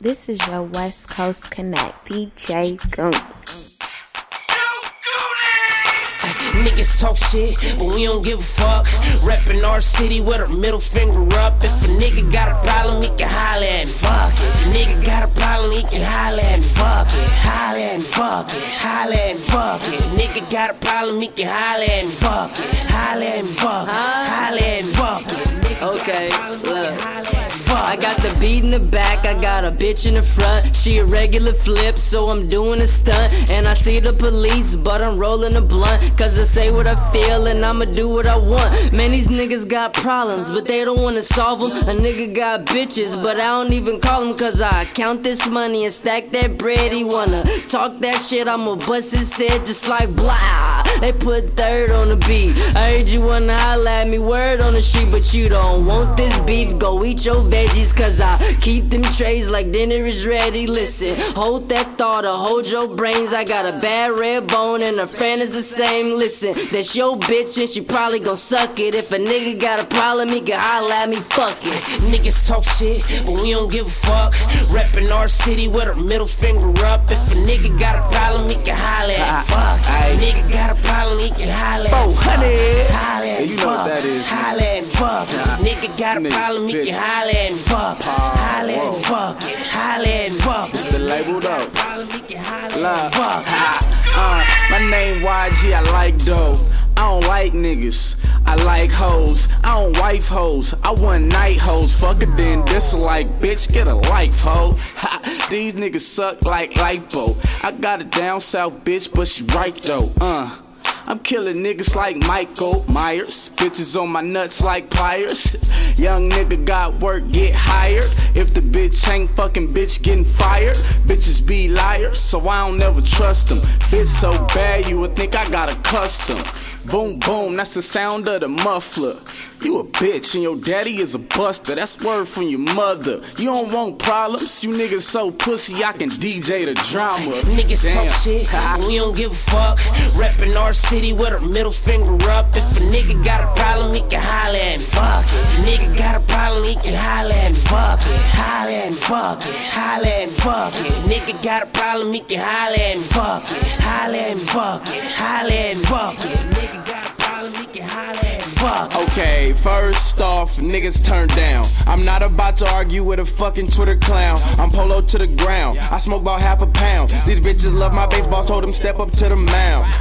This is your West Coast Connect, DJ Goon. Niggas talk shit, but we don't give a fuck. Reppin' our city with our middle finger up. If a nigga got a problem, he can holler me. Fuck it. If a nigga got a problem, he can holler me. Fuck it. Holler me. Fuck it. Holler me. Fuck it. Nigga got a problem, he can holler me. Fuck it. Holler me. Fuck it. Beat in the back, I got a bitch in the front. She a regular flip, so I'm doing a stunt. And I see the police, but I'm rolling a blunt. Cause I say what I feel and I'ma do what I want. Man, these niggas got problems, but they don't wanna solve them. A nigga got bitches, but I don't even call them cause I count this money and stack that bread. He wanna talk that shit, I'ma bust his head just like blah. They put third on the beat. I heard you wanna holla at me, word on the street, but you don't want this beef. Go eat your veggies, cause I keep them trays like dinner is ready. Listen, hold that thought or hold your brains. I got a bad red bone and a friend is the same. Listen, that's your bitch and she probably gon' suck it. If a nigga got a problem, he can holla at me, fuck it. Niggas talk shit, but we don't give a fuck. Reppin' our city with our middle finger up. If a nigga got a problem, he can holler got a problem, bitch. can holler at me. Fuck. Holler at whoa. me. Fuck. Holler at me. Fuck. The labeled up. Problem, he can holler at me. Love. Fuck. Uh, my name YG, I like dope. I don't like niggas. I like hoes. I don't wife hoes. I want night hoes. Fuck it then dislike, bitch. Get a life, hoe. Ha, these niggas suck like lipo. I got it down south, bitch, but she right though. Uh. I'm killing niggas like Michael Myers. Bitches on my nuts like pliers. Young nigga got work, get hired. If the bitch ain't fucking bitch getting fired. Bitches be liars, so I don't never trust them. Bitch so bad, you would think I got a custom. Boom, boom, that's the sound of the muffler. You a bitch and your daddy is a buster. That's word from your mother. You don't want problems. You niggas so pussy, I can DJ the drama. Niggas Damn. talk shit, we don't give a fuck. Reppin' our city with our middle finger up. If a nigga got a problem, he can holler and. Fuck it. If a nigga got a problem, he can holler and. Fuck it. Holler and. Fuck it. Holler and. Fuck it. Nigga got a problem, he can holler and. Fuck it. Holler and. Fuck it. Holler and. Fuck it. Nigga Fuck. Okay, first off, niggas turn down. I'm not about to argue with a fucking Twitter clown. I'm polo to the ground. I smoke about half a pound. These bitches love my baseball, told them step up to the mound.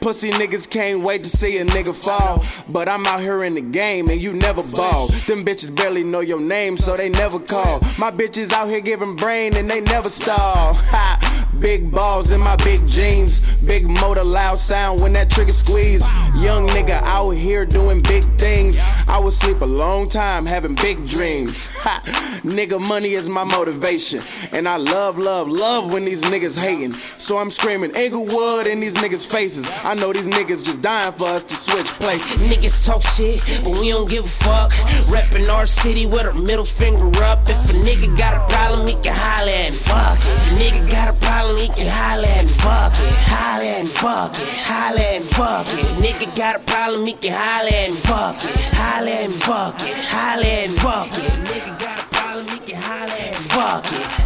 Pussy niggas can't wait to see a nigga fall. But I'm out here in the game and you never ball. Them bitches barely know your name, so they never call. My bitches out here giving brain and they never stall. Ha, Big balls in my big jeans. Big motor, loud sound when that trigger squeeze. Young nigga out here doing big things. I would sleep a long time having big dreams. Ha, nigga, money is my motivation. And I love, love, love when these niggas hating. So I'm screaming Inglewood in these niggas' faces. I know these niggas just dying for us to switch places. Niggas talk shit, but we don't give a fuck. Reppin' our city with our middle finger up. If a nigga Fuck it. Holler at me. Fuck it. Nigga got a problem, he can holler at me. Fuck it. Holler at me. Fuck it. Holler at me. Fuck it. Nigga got a problem, he can holler at me. Fuck it.